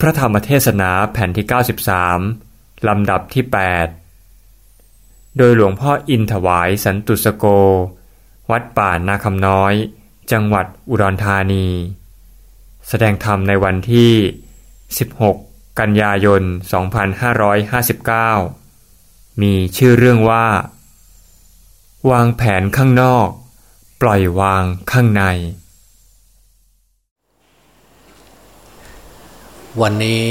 พระธรรมเทศนาแผ่นที่ 93 ลำดับที่ 8 โดยหลวงพ่ออินถวายสันตุสโก วัดป่านาคำน้อย จังหวัดอุดรธานี แสดงธรรมในวันที่ 16 กันยายน 2559 มีชื่อเรื่องว่า วางแผนข้างนอก ปล่อยวางข้างใน วันนี้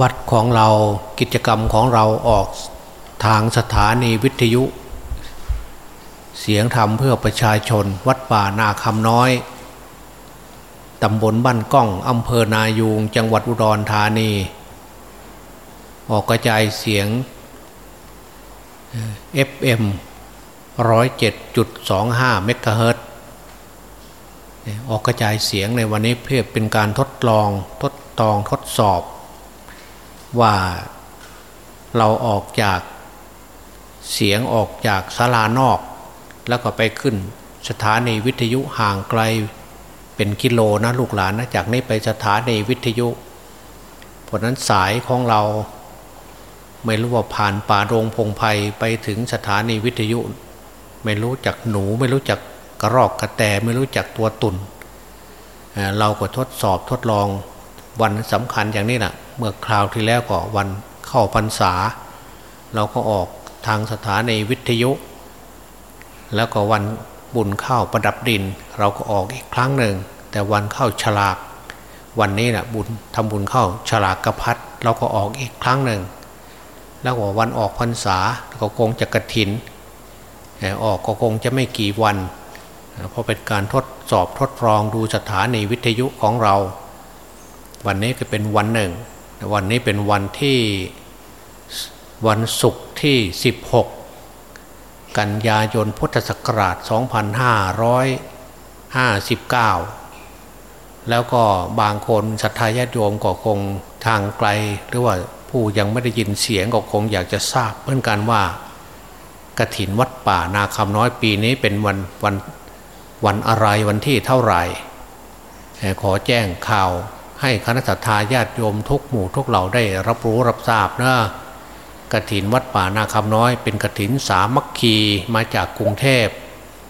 วัดของเรากิจกรรมของเราออกทางสถานีวิทยุ เสียงธรรมเพื่อประชาชน วัดป่านาคำน้อยตำบลบ้านก้องอำเภอนายูง จังหวัดอุดรธานี ออกกระจายเสียง FM 107.25เมกะเฮิรตซ์ ออกกระจายเสียงในวันนี้เพื่อเป็นการทดลองทดตองทดสอบ ว่าเราออกจากเสียงออกจากศาลานอก แล้วก็ไปขึ้นสถานีวิทยุห่างไกลเป็นกิโลนะลูกหลานนะจากนี้ไปสถานีวิทยุเพราะนั้นสายของเราไม่รู้ว่าผ่านป่าโรงพงไพไปถึงสถานีวิทยุ ไม่รู้จักหนูไม่รู้จัก กระรอกกระแตไม่รู้จักตัวตุนเราก็ทดสอบทดลองวันสำคัญอย่างนี้แหละเมื่อคราวที่แล้วก็วันเข้าพรรษา เราก็ออกทางสถานีวิทยุ แล้วก็วันบุญเข้าประดับดิน เราก็ออกอีกครั้งหนึ่ง แต่วันเข้าฉลาก วันนี้แหละบุญทำบุญเข้าฉลากกระพัดเราก็ออกอีกครั้งหนึ่ง แล้วก็วันออกพรรษาก็คงจะกระถินออกก็คงจะไม่กี่วัน เพราะเป็นการทดสอบทดลองดูสถานีวิทยุของเรา วันนี้ก็เป็นวันหนึ่ง วันนี้เป็นวันที่วันศุกร์ที่ 16 กันยายนพุทธศักราช 2559 แล้วก็บางคนศรัทธาญาติโยมก็คงทางไกล หรือว่าผู้ยังไม่ได้ยินเสียงก็คงอยากจะทราบเหมือนกันว่ากระถินวัดป่านาคำน้อยปีนี้เป็นวันวัน วันอะไรวันที่เท่าไหร่ขอแจ้งข่าวให้คณะทาญาติโยมทุกหมู่ทุกเหล่าได้รับรู้รับทราบนะกระถินวัดป่านาคำน้อย เป็นกระถินสามัคคีมาจากกรุงเทพ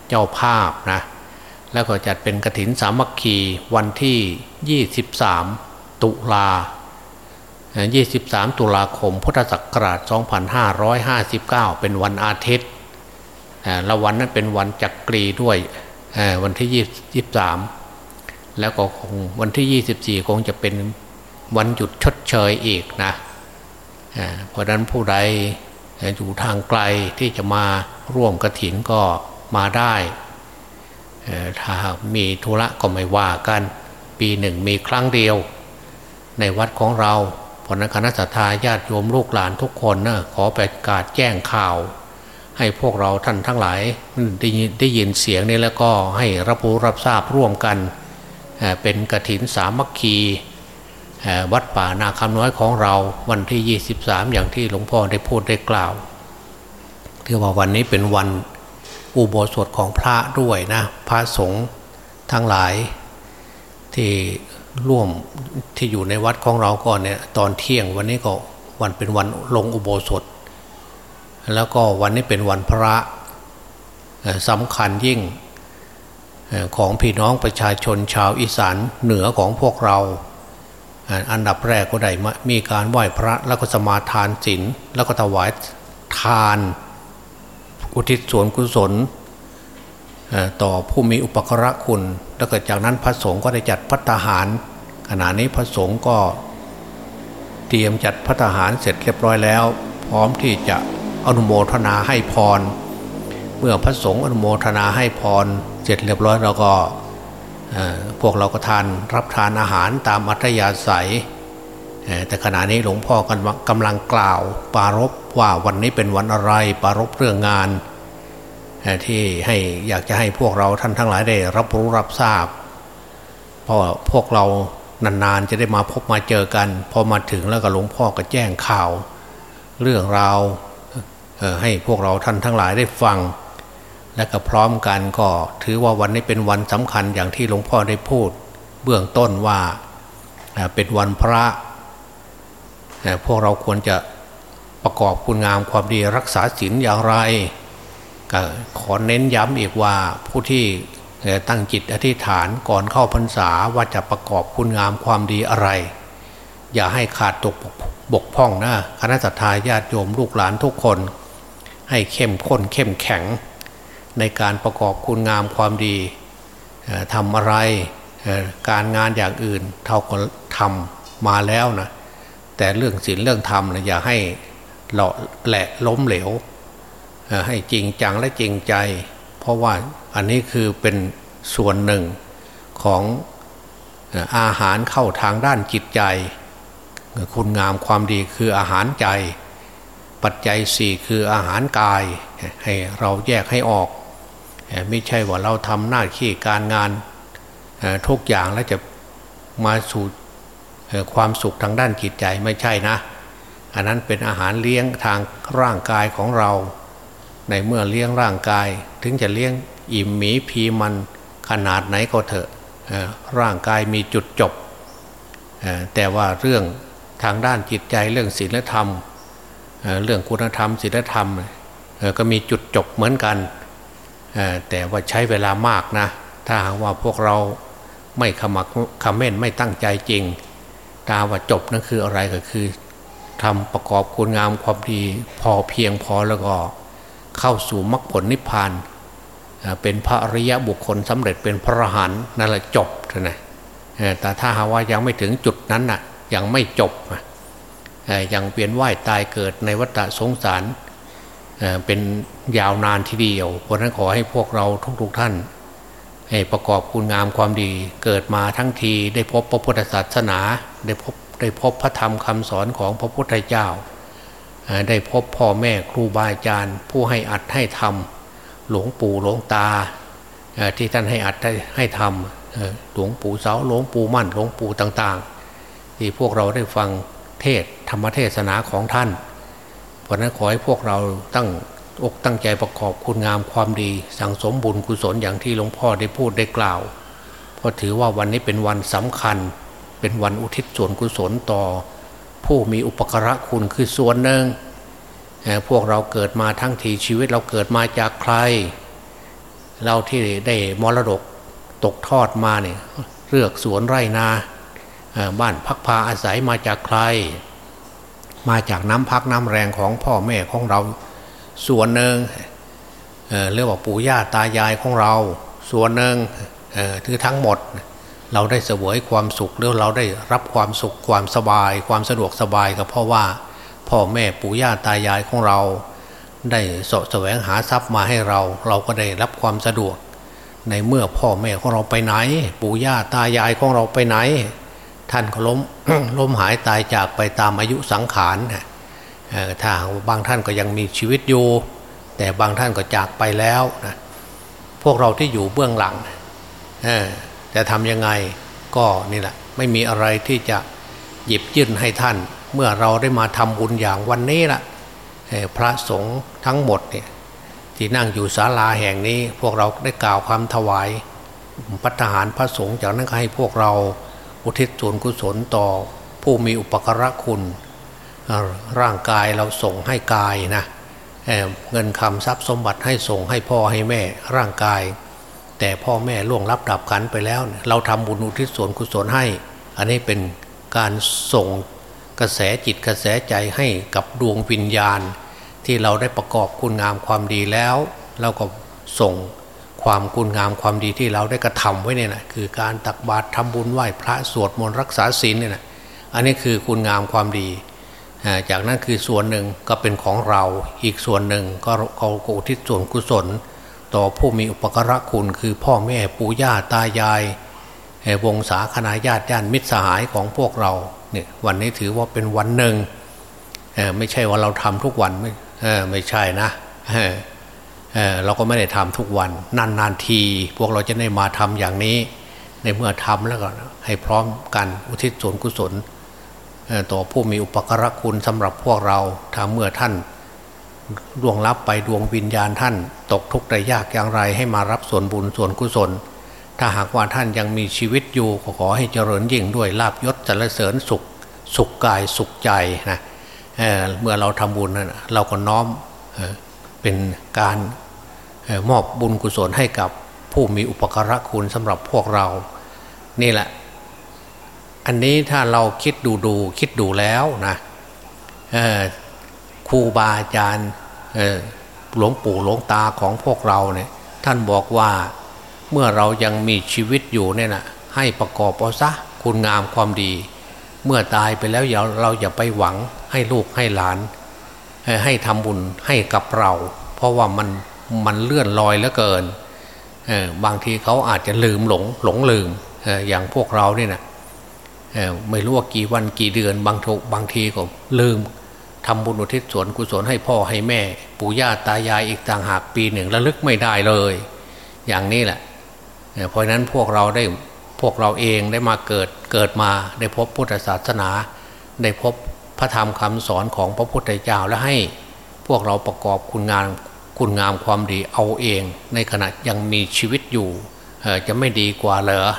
เจ้าภาพนะแล้วก็จัดเป็นกระถินสามัคคีวันที่ 23 ตุลา 23 ตุลาคม พุทธศักราช 2559 เป็นวันอาทิตย์และวันนั้นเป็นวันจักรีด้วย วันที่ยี่สิบสามแล้วก็คงวันที่ยี่สิบสี่คงจะเป็นวันหยุดชดเชยอีกนะเพราะนั้นผู้ใดอยู่ทางไกลที่จะมาร่วมกระถินก็มาได้ถ้ามีธุระก็ไม่ว่ากัน ปีหนึ่งมีครั้งเดียว ในวัดของเราเพนั้นคณะสัตยาญาติโยมลูกหลานทุกคนนะขอประกาศแจ้งข่าว ให้พวกเราท่านทั้งหลายได้ได้ยินเสียงนี้แล้วก็ให้รับรู้รับทราบร่วมกัน เป็นกระถินสามัคคีวัดป่านาคำน้อยของเราวันที่ 23 อย่างที่หลวงพ่อได้พูดได้กล่าวที่ว่าวันนี้เป็นวันอุโบสถของพระด้วยนะพระสงฆ์ทั้งหลายที่ร่วมที่อยู่ในวัดของเราก่อนเนี่ยตอนเที่ยงวันนี้ก็วันเป็นวันลงอุโบสถ แล้วก็วันนี้เป็นวันพระสำคัญยิ่งของพี่น้องประชาชนชาวอีสานเหนือของพวกเรา อันดับแรกก็ได้มีการไหว้พระแล้วก็สมาทานศีลแล้วก็ถวายทาน อุทิศส่วนกุศล ต่อผู้มีอุปกระคุณ แล้วก็จากนั้นพระสงฆ์ก็ได้จัดพัฒหาร ขณะนี้พระสงฆ์ก็เตรียมจัดพัฒหารเสร็จเรียบร้อยแล้ว พร้อมที่จะ อนุโมทนาให้พร เมื่อพระสงฆ์อนุโมทนาให้พรเสร็จเรียบร้อยเราก็พวกเราก็ทานรับทานอาหารตามอัธยาศัย แต่ขณะนี้หลวงพ่อกำลังกล่าวปารบว่าวันนี้เป็นวันอะไรปารบเรื่องงาน ที่ให้อยากจะให้พวกเราท่านทั้งหลายได้ รับรู้รับทราบเพราะพวกเรานานๆจะได้มาพบมาเจอกัน พอมาถึงแล้วก็หลวงพ่อก็แจ้งข่าว เรื่องราว ให้พวกเราท่านทั้งหลายได้ฟัง และก็พร้อมกันก็ถือว่าวันนี้เป็นวันสำคัญอย่างที่หลวงพ่อได้พูด เบื้องต้นว่าเป็นวันพระ พวกเราควรจะประกอบคุณงามความดีรักษาศีลอย่างไรก็ขอเน้นย้ำอีกว่าผู้ที่ตั้งจิตอธิษฐานก่อนเข้าพรรษาว่าจะประกอบคุณงามความดีอะไร อย่าให้ขาดตกบกพร่องนะคณะสัตยาญาติโยมลูกหลานทุกคน ให้เข้มข้นเข้มแข็ง ในการประกอบคุณงามความดีทำอะไรการงานอย่างอื่นเท่ากับทำมาแล้วนะแต่เรื่องศีลเรื่องธรรมนะอย่าให้หล่อแหละล้มเหลวให้จริงจังและจริงใจ เพราะว่าอันนี้คือเป็นส่วนหนึ่งของอาหารเข้าทางด้านจิตใจ คุณงามความดีคืออาหารใจ ปัจจัยสี่คืออาหารกาย ให้เราแยกให้ออก ไม่ใช่ว่าเราทำหน้าที่การงานทุกอย่างแล้วจะมาสู่ความสุขทางด้านจิตใจไม่ใช่นะ อันนั้นเป็นอาหารเลี้ยงทางร่างกายของเรา ในเมื่อเลี้ยงร่างกาย ถึงจะเลี้ยงอิ่มหมีพีมันขนาดไหนก็เถอะร่างกายมีจุดจบ แต่ว่าเรื่องทางด้านจิตใจเรื่องศีลธรรม เรื่องคุณธรรมศีลธรรมก็มีจุดจบเหมือนกัน แต่ว่าใช้เวลามากนะ ถ้าหากว่าพวกเราไม่ขมักขม้นไม่ตั้งใจจริง ตาว่าจบนั่นคืออะไรก็คือทำประกอบคุณงามความดีพอเพียงพอแล้วก็เข้าสู่มรรคผลนิพพานเป็นพระอริยะบุคคลสำเร็จเป็นพระอรหันต์นั่นแหละจบนะแต่ถ้าหาว่ายังไม่ถึงจุดนั้นน่ะยังไม่จบ ยังเปลี่ยนว่ายตายเกิดในวัฏสงสารเป็นยาวนานทีเดียว เพราะนั้นขอให้พวกเราทุกๆท่าน ให้ประกอบคุณงามความดีเกิดมาทั้งทีได้พบพระพุทธศาสนา ได้พบได้พบพระธรรมคำสอนของพระพุทธเจ้า ได้พบพ่อแม่ครูบาอาจารย์ ผู้ให้อัดให้ทำหลวงปู่หลวงตาที่ท่านให้อัดให้ทำหลวงปู่เสาหลวงปู่มั่นหลวงปู่ต่าง ๆ ที่พวกเราได้ฟัง เทศธรรมเทศนาของท่าน เพราะนั้นขอให้พวกเราตั้งอกตั้งใจประกอบคุณงามความดี สั่งสมบุญกุศลอย่างที่หลวงพ่อได้พูดได้กล่าวเพราะถือว่าวันนี้เป็นวันสำคัญ เป็นวันอุทิศส่วนกุศลต่อ ผู้มีอุปการะคุณคือส่วนหนึ่งพวกเราเกิดมาทั้งทีชีวิตเราเกิดมาจากใคร เราที่ได้มรดกตกทอดมาเนี่ยเลือกสวนไร่นา บ้านพักพาอาศัยมาจากใคร มาจากน้ำพักน้ำแรงของพ่อแม่ของเรา ส่วนหนึ่งเเรียกว่าปู่ย่าตายายของเรา ส่วนหนึ่งคือทั้งหมดเราได้เสวยความสุขหรือเราได้รับความสุขความสบาย ความสะดวกสบายก็เพราะว่า พ่อแม่ปู่ย่าตายายของเรา ได้สะแสวงหาทรัพย์มาให้เรา เราก็ได้รับความสะดวก ในเมื่อพ่อแม่ของเราไปไหน ปู่ย่าตายายของเราไปไหน ท่านก็ล้มล้มหายตายจากไปตามอายุสังขารถ้าบางท่านก็ยังมีชีวิตอยู่ แต่บางท่านก็จากไปแล้วนะพวกเราที่อยู่เบื้องหลังจะทำยังไงก็นี่แหละไม่มีอะไรที่จะหยิบยื่นให้ท่าน เมื่อเราได้มาทำบุญอย่างวันนี้ละพระสงฆ์ทั้งหมดเนี่ยที่นั่งอยู่ศาลาแห่งนี้ พวกเราได้กล่าวความถวายพัฒหารพระสงฆ์จากนั้นก็ให้พวกเรา อุทิศส่วนกุศลต่อผู้มีอุปการะคุณร่างกายเราส่งให้กายนะเเงินคำทรัพย์สมบัติให้ส่งให้พ่อให้แม่ร่างกาย แต่พ่อแม่ล่วงลับดับขันไปแล้ว เราทำบุญอุทิศส่วนกุศลให้ อันนี้เป็นการส่งกระแสจิตกระแสใจให้กับดวงวิญญาณ ที่เราได้ประกอบคุณงามความดีแล้ว เราก็ส่ง ความคุณงามความดีที่เราได้กระทำไว้เนี่ยนะคือการตักบาตรทำบุญไหว้พระสวดมนต์รักษาศีลเนี่ยนะอันนี้คือคุณงามความดี จากนั้นคือส่วนหนึ่งก็เป็นของเราอีกส่วนหนึ่งก็เขาอุทิศส่วนกุศล ต่อผู้มีอุปการะคุณคือพ่อแม่ปู่ย่าตายายวงศาคณาญาติญาติมิตรสหายของพวกเราเนี่ยวันนี้ถือว่าเป็นวันหนึ่งไม่ใช่ว่าเราทำทุกวันไม่ไม่ใช่นะ เเราก็ไม่ได้ทำทุกวัน นานๆที พวกเราจะได้มาทำอย่างนี้ ในเมื่อทำแล้วก็ให้พร้อมกันอุทิศส่วนกุศลต่อผู้มีอุปการะคุณสำหรับพวกเราถ้าเมื่อท่านดวงลับไปดวงวิญญาณท่าน ตกทุกข์ได้ยากอย่างไรให้มารับส่วนบุญส่วนกุศล ถ้าหากว่าท่านยังมีชีวิตอยู่ขอขอให้เจริญยิ่งด้วยลาบยศสรรเสริญสุข สุขกายสุขใจนะเเมื่อเราทำบุญนะเราก็น้อม เป็นการมอบบุญกุศลให้กับผู้มีอุปการะคุณสำหรับพวกเรา นี่แหละ อันนี้ถ้าเราคิดดูดูคิดดูแล้วนะครูบาอาจารย์หลวงปู่หลวงตาของพวกเราเนี่ยท่านบอกว่าเมื่อเรายังมีชีวิตอยู่เนี่ยนะให้ประกอบเอาซะคุณงามความดี เมื่อตายไปแล้วอย่าเราอย่าไปหวังให้ลูกให้หลาน ให้ทำบุญให้กับเรา เพราะว่ามันมันเลื่อนลอยเหลือเกินบางทีเขาอาจจะลืมหลงหลงลืมอย่างพวกเราเนี่ยนะไม่รู้ว่ากี่วันกี่เดือนบางทุกบางทีก็ลืมทำบุญอุทิศส่วนกุศลให้พ่อให้แม่ ปู่ย่าตายายอีกต่างหากปีหนึ่งระลึกไม่ได้เลย อย่างนี้แหละเพราะนั้นพวกเราได้พวกเราเองได้มาเกิดเกิดมาได้พบพุทธศาสนา ได้พบ พระธรรมคำสอนของพระพุทธเจ้าและให้พวกเราประกอบคุณงานคุณงามความดีเอาเอง ในขณะยังมีชีวิตอยู่จะไม่ดีกว่าเหรอ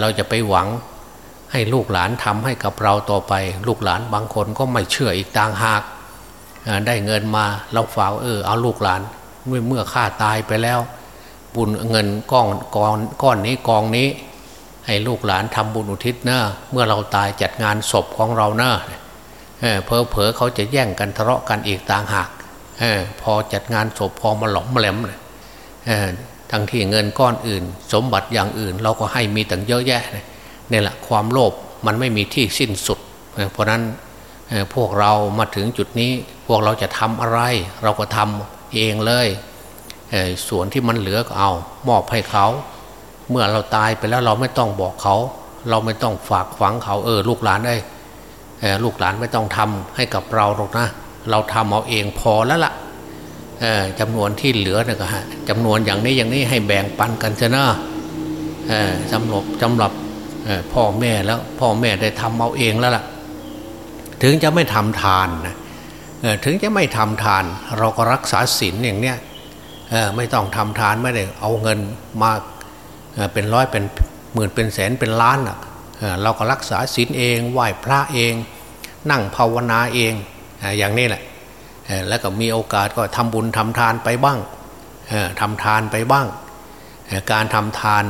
เราจะไปหวังให้ลูกหลานทำให้กับเราต่อไป ลูกหลานบางคนก็ไม่เชื่ออีกต่างหากได้เงินมาเราฝากเออเอาลูกหลานเมื่อเมื่อข้าตายไปแล้ว บุญเงินก้อนก้อนก้อนนี้กองนี้ ให้ลูกหลานทำบุญอุทิศเนอะเมื่อเราตายจัดงานศพของเราเนอะ เพอเพอเขาจะแย่งกันทะเลาะกันอีกต่างหากอพอจัดงานศพพอมาหลอมมาแหลมเลยทั้งที่เงินก้อนอื่น สมบัติอย่างอื่น เราก็ให้มีตั้งเยอะแยะนี่แหละความโลภมันไม่มีที่สิ้นสุด เพราะนั้นพวกเรามาถึงจุดนี้ พวกเราจะทำอะไร เราก็ทำเองเลยส่วนที่มันเหลือก็เอา มอบให้เขา เมื่อเราตายไปแล้วเราไม่ต้องบอกเขา เราไม่ต้องฝากฝังเขาเออลูกหลานได้ ลูกหลานไม่ต้องทำให้กับเราหรอกนะ เราทำเอาเองพอแล้วละ่ะจำนวนที่เหลือเนี่ยก็ฮะจำนวนอย่างนี้อย่างนี้ให้แบ่งปันกันเถอะนะสำหรับสำหรับพ่อแม่แล้วพ่อแม่ได้ทำเอาเองแล้วล่ะ ถึงจะไม่ทำทานนะถึงจะไม่ทำทาน เราก็รักษาศีลอย่างเนี้ยไม่ต้องทำทานไม่ได้เอาเงินมาเป็นร้อยเป็นหมื่นเป็นแสนเป็นล้านอะ เราก็รักษาศีลเองไหว้พระเอง นั่งภาวนาเองอย่างนี้แหละแล้วก็มีโอกาสก็ทำบุญทำทานไปบ้างทำทานไปบ้าง การทำทาน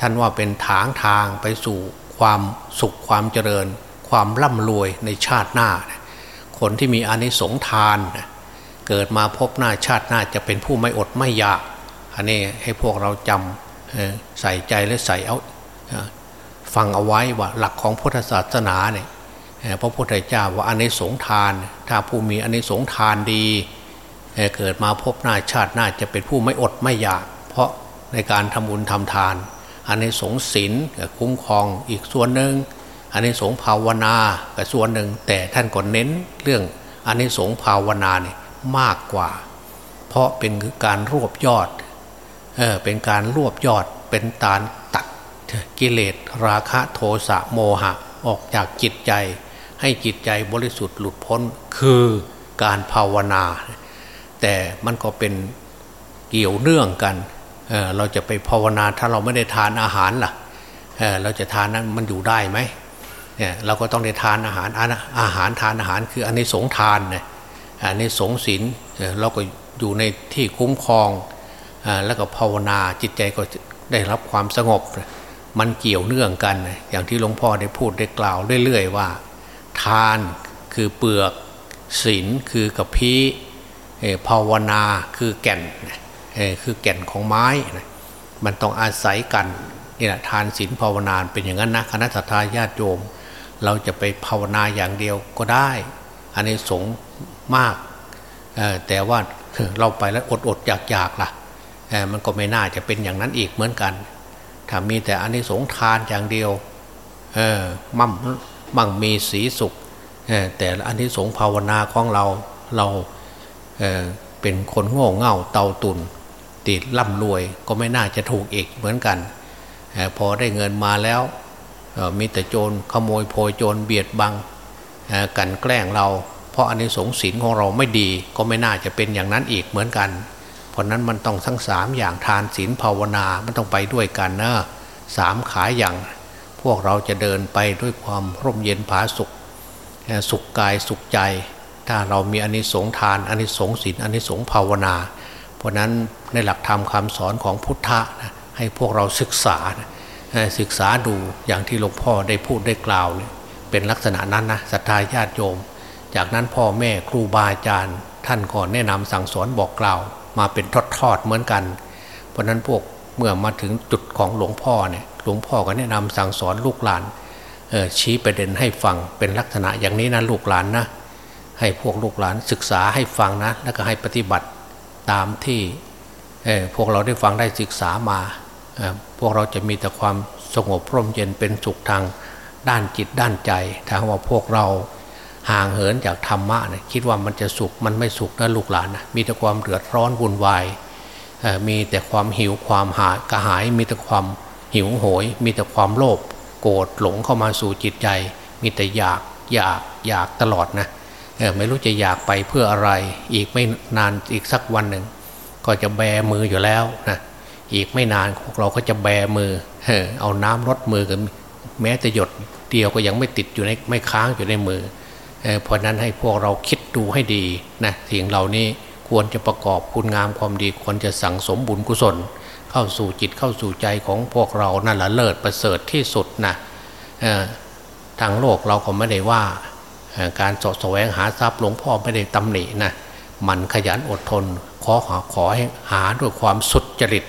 ท่านว่าเป็นทางทางไปสู่ความสุขความเจริญ ความร่ำรวยในชาติหน้า คนที่มีอานิสงส์ทาน เกิดมาพบหน้าชาติหน้าจะเป็นผู้ไม่อดไม่อยาก อันนี้ให้พวกเราจำใส่ใจและใส่เอา ฟังเอาไว้ว่าหลักของพุทธศาสนาเนี่ยพระพุทธเจ้าว่าอันนสงทาน ถ้าผู้มีอันนสงทานดีเกิดมาพบหน้าชาติหน้าจะเป็นผู้ไม่อดไม่อยาก เพราะในการทำบุญทำทาน อันนสงศีลคุ้มครองอีกส่วนหนึ่งอันนสงภาวนากับส่วนหนึ่งแต่ท่านก็เน้นเรื่องอันนสงภาวนาเนี่ยมากกว่า เพราะเป็นการรวบยอดเออเป็นการรวบยอดเป็นการ กิเลสราคะโทสะโมหะออกจากจิตใจ ให้จิตใจบริสุทธิ์หลุดพ้นคือการภาวนา แต่มันก็เป็นเกี่ยวเนื่องกันเเราจะไปภาวนาถ้าเราไม่ได้ทานอาหารล่ะเเราจะทานนั้นมันอยู่ได้ไหมเนี่ยเราก็ต้องได้ทานอาหารอาหารทานอาหารคืออันนี้สงทานเนี่ยอันนี้สงสินเราก็อยู่ในที่คุ้มครองแล้วก็ภาวนาจิตใจก็ได้รับความสงบ มันเกี่ยวเนื่องกัน อย่างที่หลวงพ่อได้พูดได้กล่าวเรื่อยๆว่า ทานคือเปลือกศีลคือกระพี้ภาวนาคือแก่นคือแก่นของไม้ มันต้องอาศัยกันนี่แหละทานศีลภาวนาเป็นอย่างนั้นนะคณะทาญาติโยม เราจะไปภาวนาอย่างเดียวก็ได้ อันนี้สงมาก แต่ว่าเราไปแล้วอดอดอยากอยากล่ะมันก็ไม่น่าจะเป็นอย่างนั้นอีกเหมือนกัน ถ้ามีแต่อันนี้สงทานอย่างเดียวมั่มมั่งมีสีสุขแต่อันนี้สงภาวนาของเราเราเเป็นคนโง่เง่าเตาตุนติดร่ำรวยก็ไม่น่าจะถูกอีกเหมือนกันพอได้เงินมาแล้วมีแต่โจรขโมยโพยโจรเบียดบังกันแกล้งเรา เพราะอันนี้สงสินของเราไม่ดีก็ไม่น่าจะเป็นอย่างนั้นอีกเหมือนกัน เพราะนั้นมันต้องทั้งสามอย่างทานศีลภาวนามันต้องไปด้วยกันนะสามขาอย่าง พวกเราจะเดินไปด้วยความร่มเย็นผาสุข สุขกายสุขใจ ถ้าเรามีอนิสงส์ทานอนิสงส์ศีลอนิสงส์ภาวนา เพราะนั้นในหลักธรรมคำสอนของพุทธะนะให้พวกเราศึกษานะศึกษาดูอย่างที่หลวงพ่อได้พูดได้กล่าวเนี่ยเป็นลักษณะนั้นนะศรัทธาญาติโยม จากนั้นพ่อแม่ครูบาอาจารย์ ท่านก็แนะนำสั่งสอนบอกกล่าว มาเป็นทอดๆเหมือนกัน เพราะนั้นพวกเมื่อมาถึงจุดของหลวงพ่อเนี่ยหลวงพ่อก็แนะนำสั่งสอนลูกหลานชี้ประเด็นให้ฟังเป็นลักษณะอย่างนี้นะลูกหลานนะให้พวกลูกหลานศึกษาให้ฟังนะ แล้วก็ให้ปฏิบัติตามที่พวกเราได้ฟังได้ศึกษามา พวกเราจะมีแต่ความสงบร่มเย็นเป็นสุขทางด้านจิตด้านใจถ้าว่าพวกเรา ห่างเหินจากธรรมะเนี่ยคิดว่ามันจะสุขมันไม่สุขนะลูกหลานนะมีแต่ความเดือดร้อนวุ่นวายมีแต่ความหิวความหายกระหาย มีแต่ความหิวโหย มีแต่ความโลภโกรธหลงเข้ามาสู่จิตใจ มีแต่อยากอยากอยากตลอดนะไม่รู้จะอยากไปเพื่ออะไร อีกไม่นานอีกสักวันหนึ่ง ก็จะแบมืออยู่แล้วนะอีกไม่นานพวกเราก็จะแบมือเอาน้ำรดมือกันแม้แต่หยดเดียวก็ยังไม่ติดอยู่ในไม่ค้างอยู่ในมือ เพราะนั้นให้พวกเราคิดดูให้ดีนะสิ่งเหล่านี้ควรจะประกอบคุณงามความดีควรจะสั่งสมบุญกุศล เข้าสู่จิตเข้าสู่ใจของพวกเรานั่นแหละเลิศประเสริฐที่สุดนะทางโลกเราก็ไม่ได้ว่าการสะแสวงหาทรัพย์หลวงพ่อไม่ได้ตำหนินะมันขยันอดทน ขอหาขอให้หาด้วยความสุดจริต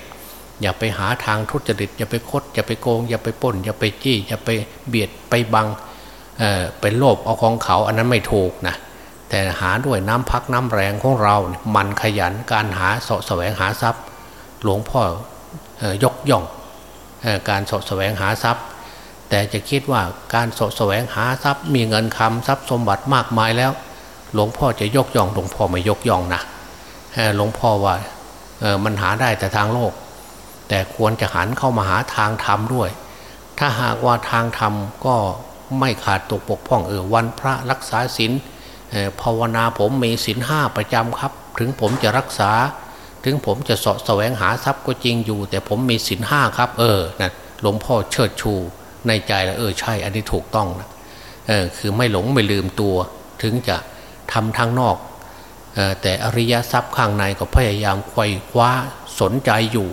อย่าไปหาทางทุจริต อย่าไปคดอย่าไปโกง อย่าไปป้น อย่าไปจี้ อย่าไปเบียดไปบัง เเป็นโลภเอาของเขาอันนั้นไม่ถูกนะแต่หาด้วยน้ำพักน้ำแรงของเรา มันขยันการหาสะแสวงหาทรัพย์ หลวงพ่อยกย่องการสะแสวงหาทรัพย์ แต่จะคิดว่าการสะแสวงหาทรัพย์ มีเงินคำทรัพย์สมบัติมากมายแล้ว หลวงพ่อจะยกย่องหลวงพ่อไม่ยกย่องนะหลวงพ่อว่ามันหาได้แต่ทางโลก แต่ควรจะหันเข้ามาหาทางธรรมด้วย ถ้าหากว่าทางธรรมก็ ไม่ขาดตกปกพ่องเออวันพระรักษาศีลภาวนาผมมีศีลห้าประจำครับ ถึงผมจะรักษา ถึงผมจะสะแสวงหาทรัพย์ก็จริงอยู่ แต่ผมมีศีลห้าครับ เออนะหลวงพ่อเชิดชูในใจแล้วเออใช่ อันนี้ถูกต้องนะเออคือไม่หลงไม่ลืมตัว ถึงจะทำทางนอกออแต่อริยทรัพย์ข้างในก็พยายามควยคว้าสนใจอยู่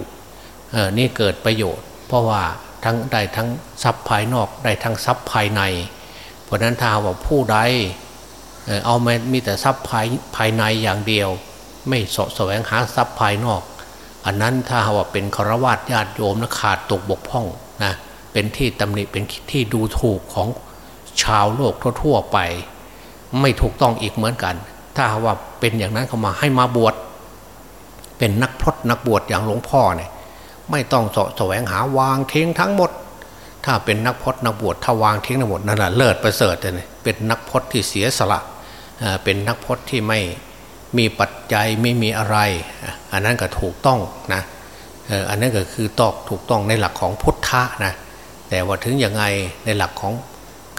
นี่เกิดประโยชน์ เพราะว่า ทั้งได้ทั้งทรัพย์ภายนอกได้ทั้งทรัพย์ภายใน เพราะนั้นถ้าว่าผู้ใดเอามามีแต่ทรัพย์ภายภายในอย่างเดียว ไม่สะแสวงหาทรัพย์ภายนอก อันนั้นถ้าว่าเป็นครวญญาติโยมนะขาดตกบกพร่องนะเป็นที่ตำหนิเป็นที่ดูถูกของชาวโลกทั่วๆไป ไม่ถูกต้องอีกเหมือนกัน ถ้าว่าเป็นอย่างนั้นเขามาให้มาบวชเป็นนักพรตนักบวชอย่างหลวงพ่อเนี่ย ไม่ต้องสะแสวงหาวางทิ้งทั้งหมด ถ้าเป็นนักพจนักบวชถ้าวางทิ้งทั้งหมดนั่นแหละเลิศประเสริฐเลยเป็นนักพจที่เสียสละเป็นนักพจที่ไม่มีปัจจัยไม่มีอะไร อันนั้นก็ถูกต้องนะอันนั้นก็คือตอกถูกต้องในหลักของพุทธะนะแต่ว่าถึงยังไงในหลักของ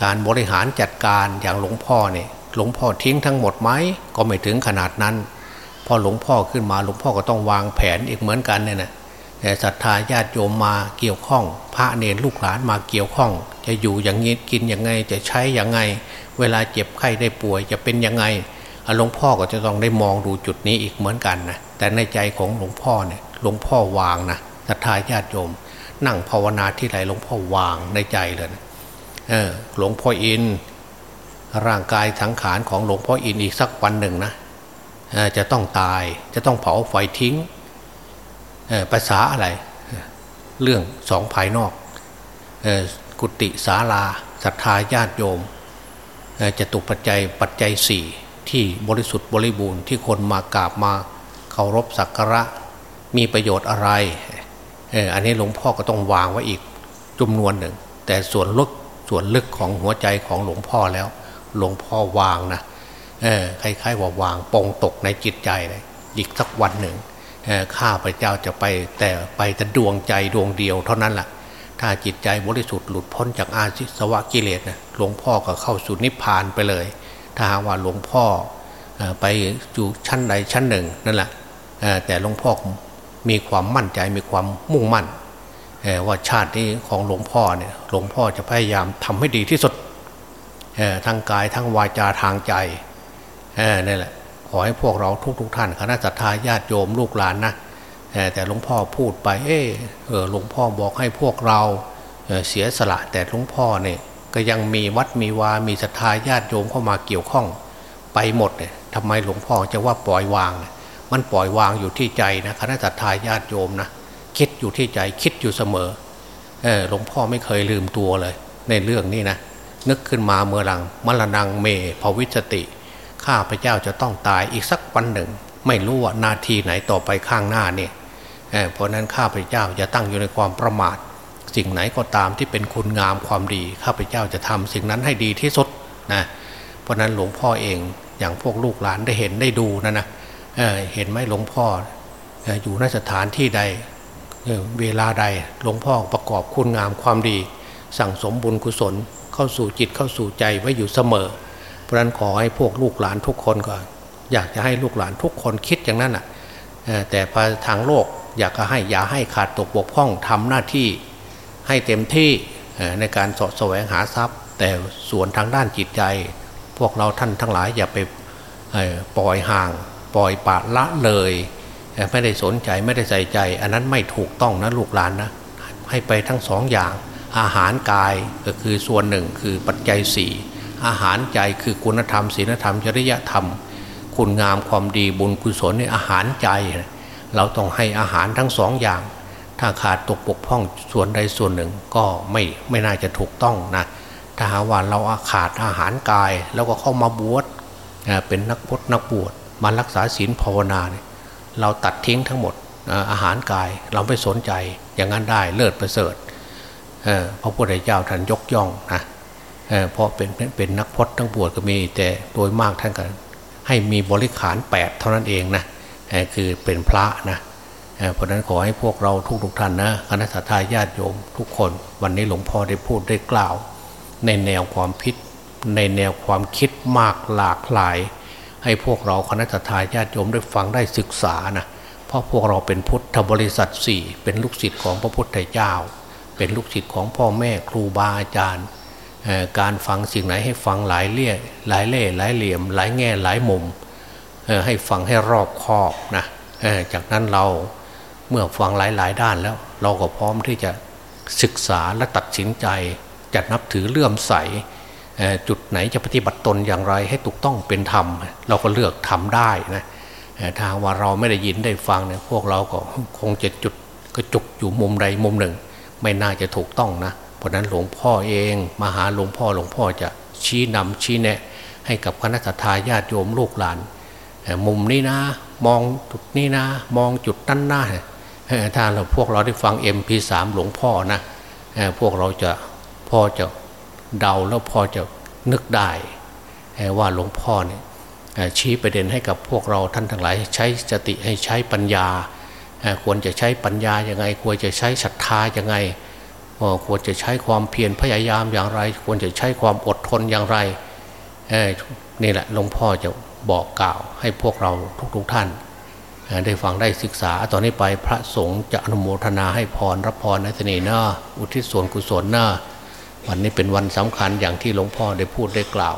การบริหารจัดการอย่างหลวงพ่อเนี่ยหลวงพ่อทิ้งทั้งหมดไหมก็ไม่ถึงขนาดนั้น พอหลวงพ่อขึ้นมาหลวงพ่อก็ต้องวางแผนอีกเหมือนกันเนี่ยนะ ศรัทธาญาติโยมมาเกี่ยวข้อง พระเนรลูกหลานมาเกี่ยวข้อง จะอยู่อย่างนี้กินอย่างไงจะใช้อย่างไง เวลาเจ็บไข้ได้ป่วยจะเป็นยังไงหลวงพ่อก็จะต้องได้มองดูจุดนี้อีกเหมือนกันนะแต่ในใจของหลวงพ่อเนี่ยหลวงพ่อวางนะศรัทธาญาติโยม นั่งภาวนาที่ไหนหลวงพ่อวางในใจเลยนะเออหลวงพ่ออิน ร่างกายสังขารของหลวงพ่ออินอีกสักวันหนึ่งนะจะต้องตายจะต้องเผาไฟทิ้ง ภาษาอะไร เรื่องสองภายนอกกุฏิศาลาศรัทธาญาติโยมจะตุปัจจัยปัจจัยสี่ที่บริสุทธิ์บริบูรณ์ที่คนมากราบมาเคารพสักการะมีประโยชน์อะไรอันนี้หลวงพ่อก็ต้องวางไว้อีกจำนวนหนึ่ง แต่ส่วนลึกส่วนลึกของหัวใจของหลวงพ่อแล้ว หลวงพ่อวางนะคล้ายๆว่าวางปองตกในจิตใจเลยอีกสักวันหนึ่ง ข้าพเจ้าจะไปแต่ไปแต่ดวงใจดวงเดียวเท่านั้นแหละถ้าจิตใจบริสุทธิ์หลุดพ้นจากอาสวะกิเลสนะหลวงพ่อก็เข้าสู่นิพพานไปเลย ถ้าหากว่าหลวงพ่อไปอยู่ชั้นใดชั้นหนึ่งนั่นแหละแต่หลวงพ่อมีความมั่นใจมีความมุ่งมั่นว่าชาตินี้ของหลวงพ่อเนี่ยหลวงพ่อจะพยายามทำให้ดีที่สุดทั้งกายทั้งวาจาทางใจนี่แหละ อให้พวกเราทุกๆทท่านคณะทาญาติโยมลูกหลานนะแต่หลวงพ่อพูดไป เออหลวงพ่อบอกให้พวกเราเสียสละแต่หลวงพ่อเนี่ยก็ยังมีวัดมีวา มีศรัทธาญาติโยมเข้ามาเกี่ยวข้องไปหมดเนี่ยทำไมหลวงพ่อจะว่าปล่อยวาง มันปล่อยวางอยู่ที่ใจนะคณะศรัทธาญาติโยมนะคิดอยู่ที่ใจคิดอยู่เสมอเออหลวงพ่อไม่เคยลืมตัวเลย ในเรื่องนี้นะนึกขึ้นมาเมื่อหลังมรณงเมภวิสติ ข้าพเจ้าจะต้องตายอีกสักวันหนึ่ง ไม่รู้ว่านาทีไหนต่อไปข้างหน้าเนี่ยเเพราะนั้นข้าพเจ้าจะตั้งอยู่ในความประมาท สิ่งไหนก็ตามที่เป็นคุณงามความดี ข้าพเจ้าจะทำสิ่งนั้นให้ดีที่สุดนะเพราะนั้นหลวงพ่อเองอย่างพวกลูกหลานได้เห็นได้ดูนะนะเเห็นไหมหลวงพ่ออยู่นสถานที่ใดเวลาใดหลวงพ่อประกอบคุณงามความดี สั่งสมบุญกุศลเข้าสู่จิตเข้าสู่ใจไว้อยู่เสมอ ราะนั้นขอให้พวกลูกหลานทุกคนก็อยากจะให้ลูกหลานทุกคนคิดอย่างนั้นอะแต่ทางโลกอยากจะให้อย่าให้ขาดตกบกพร่องทำหน้าที่ให้เต็มที่ในการสะแสวงหาทรัพย์ แต่ส่วนทางด้านจิตใจ พวกเราท่านทั้งหลายอย่าไปปล่อยห่าง ปล่อยปะละเลยไม่ได้สนใจไม่ได้ใส่ใจ อันนั้นไม่ถูกต้องนะลูกหลานนะให้ไปทั้งสองอย่างอาหารกายก็คือส่วนหนึ่งคือปัจจัยสี่ อาหารใจคือคุณธรรมศีลธรรมจริยธรรม คุณงามความดีบุญกุศลในอาหารใจ เราต้องให้อาหารทั้งสองอย่าง ถ้าขาดตกปกพ่องส่วนใดส่วนหนึ่งก็ไม่ไม่น่าจะถูกต้องนะถ้าหาว่าเราขาดอาหารกาย แล้วก็เข้ามาบวชเป็นนักพจนักบวชมารักษาศีลภาวนาเนี่ยเราตัดทิ้งทั้งหมดอาหารกายเราไม่สนใจอย่างนั้นได้เลิศประเสริฐพระพุทธเจ้าท่านยกย่องนะ เพราะเป็นเป็นนักพจน์ทั้งบวชก็มีแต่โดยมากท่านก็ให้มีบริขารแปดเท่านั้นเองนะคือเป็นพระนะเพราะนั้นขอให้พวกเราทุกทุกท่านนะคณะสัตยาติโยมทุกคน วันนี้หลวงพ่อได้พูดได้กล่าว ในแนวความพิษในแนวความคิดมากหลากหลาย ให้พวกเราคณะทาญาติโยมได้ฟังได้ศึกษานะเพราะพวกเราเป็นพุทธบริษัทสี่เป็นลูกศิษย์ของพระพุทธเจ้า เป็นลูกศิษย์ของพ่อแม่ครูบาอาจารย์ การฟังสิ่งไหนให้ฟังหลายเลี่ยหลายเล่หลายเหลี่ยม หลายแง่หลายมุมให้ฟังให้รอบคอบนะจากนั้นเราเมื่อฟังหลายหลายด้านแล้ว เราก็พร้อมที่จะศึกษาและตัดสินใจจะนับถือเลื่อมใสจุดไหนจะปฏิบัติตนอย่างไรให้ถูกต้องเป็นธรรม เราก็เลือกทำได้นะถ้าว่าเราไม่ได้ยินได้ฟังเนี่ยพวกเราก็คงจะจุดก็จุกอยู่มุมใดมุมหนึ่ง ไม่น่าจะถูกต้องนะ ราะนั้นหลวงพ่อเองมาหาหลวงพ่อหลวงพ่อจะชี้นำชี้แนะ ให้กับคณะทาญาติโยมลูกหลานมุมนี้นะมองจุดนี้นะ มองจุดนั้นหนะถ้าเราพวกเราได้ฟัง MP3 หลวงพ่อนะพวกเราจะพ่อจะเดาแล้วพอจะนึกได้ว่าหลวงพ่อเนี่ยชี้ประเด็นให้กับพวกเราท่านทั้งหลาย ใช้สติให้ใช้ปัญญา ควรจะใช้ปัญญาย่างไง ควรจะใช้ศรัทธาย่างไง ควรจะใช้ความเพียรพยายามอย่างไร ควรจะใช้ความอดทนอย่างไรนี่แหละหลวงพ่อจะบอกกล่าวให้พวกเราทุกๆทท่าน ได้ฟังได้ศึกษาตอนนี้ไปพระสงฆ์จะอนุโมทนาให้พรรับพรในเสน่หนาอุทิศส่วนกุศลนาวันนี้เป็นวันสำคัญอย่างที่หลวงพ่อได้พูดได้กล่าว